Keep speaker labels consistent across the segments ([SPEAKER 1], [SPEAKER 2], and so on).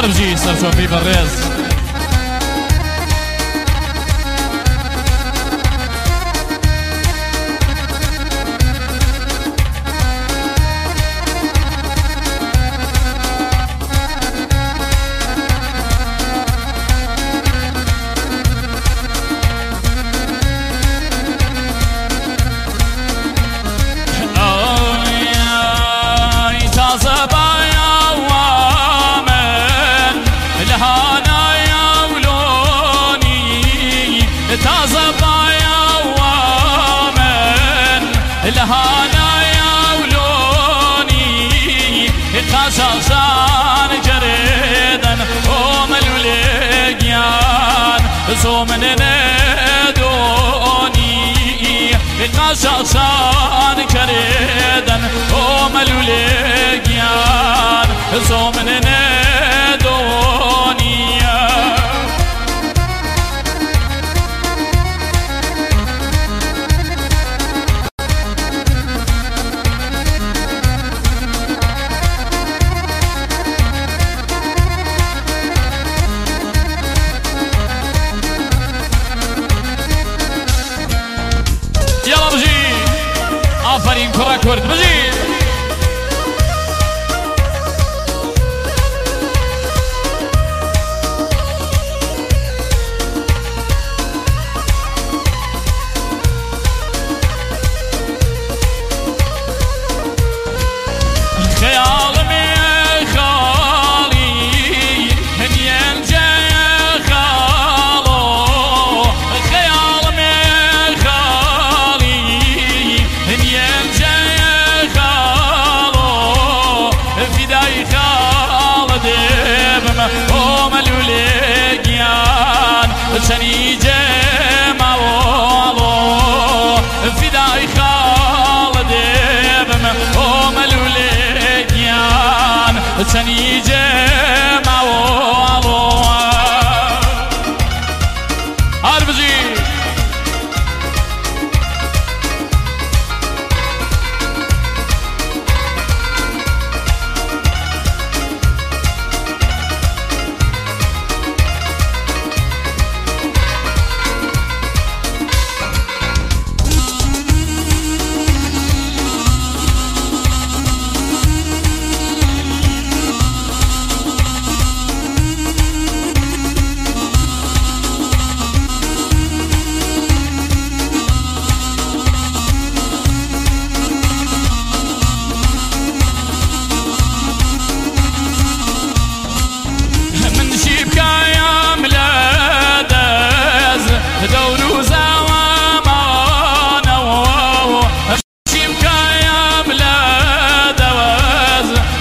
[SPEAKER 1] Bora, Gis, a viva res. هانایا ولونی قصصان جردن او ملولگیان زومن ندونی قصصان کردن او ملولگیان زومن Marinho para a corte. Imagina! جمع سني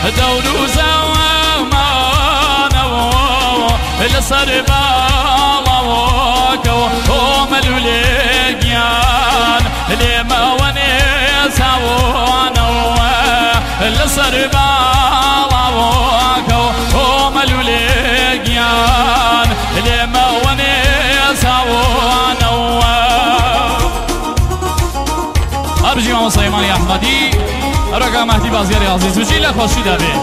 [SPEAKER 1] دور زوامانا الصر بالاوك هم الوليان لما ونسا وأنا الصر بالاوك هم الوليان لما ونسا وأنا
[SPEAKER 2] هەربژی مامە سەیمانی ئەحمەدی ڕۆگا مەهدی بازیێری عزیز بژی لە خۆشی دەبێت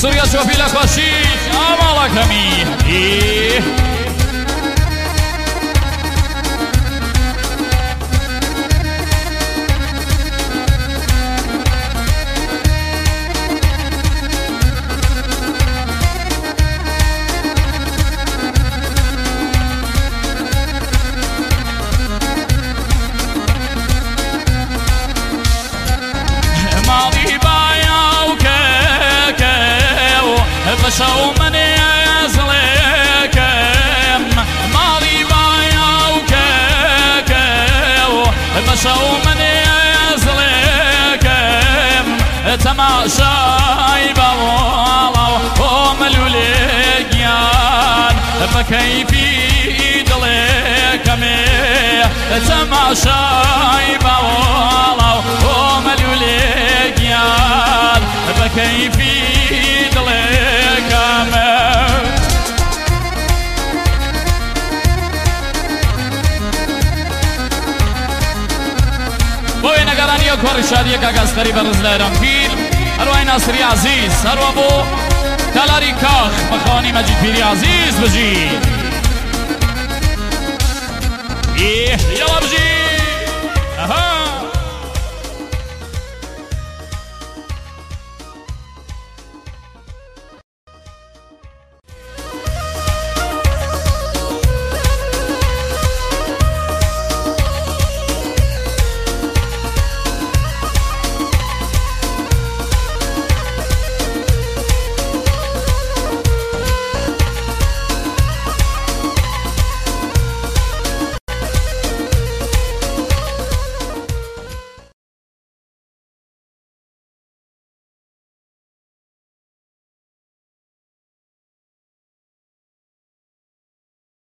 [SPEAKER 2] سوریا چۆپی لە خۆشی
[SPEAKER 1] وكاكاو فشو من يزلك ماضي بايا وكاكاو فشو من يزلك تماشاي بوالا وهم الوليان فكيفي دلك مي تماشاي زنی و
[SPEAKER 2] کار شادی گگستری به رزل ایران پیر هروای ناصری عزیز هرو ابو تلاری کاخ مخانی مجید پیری عزیز بجی یه یا بجی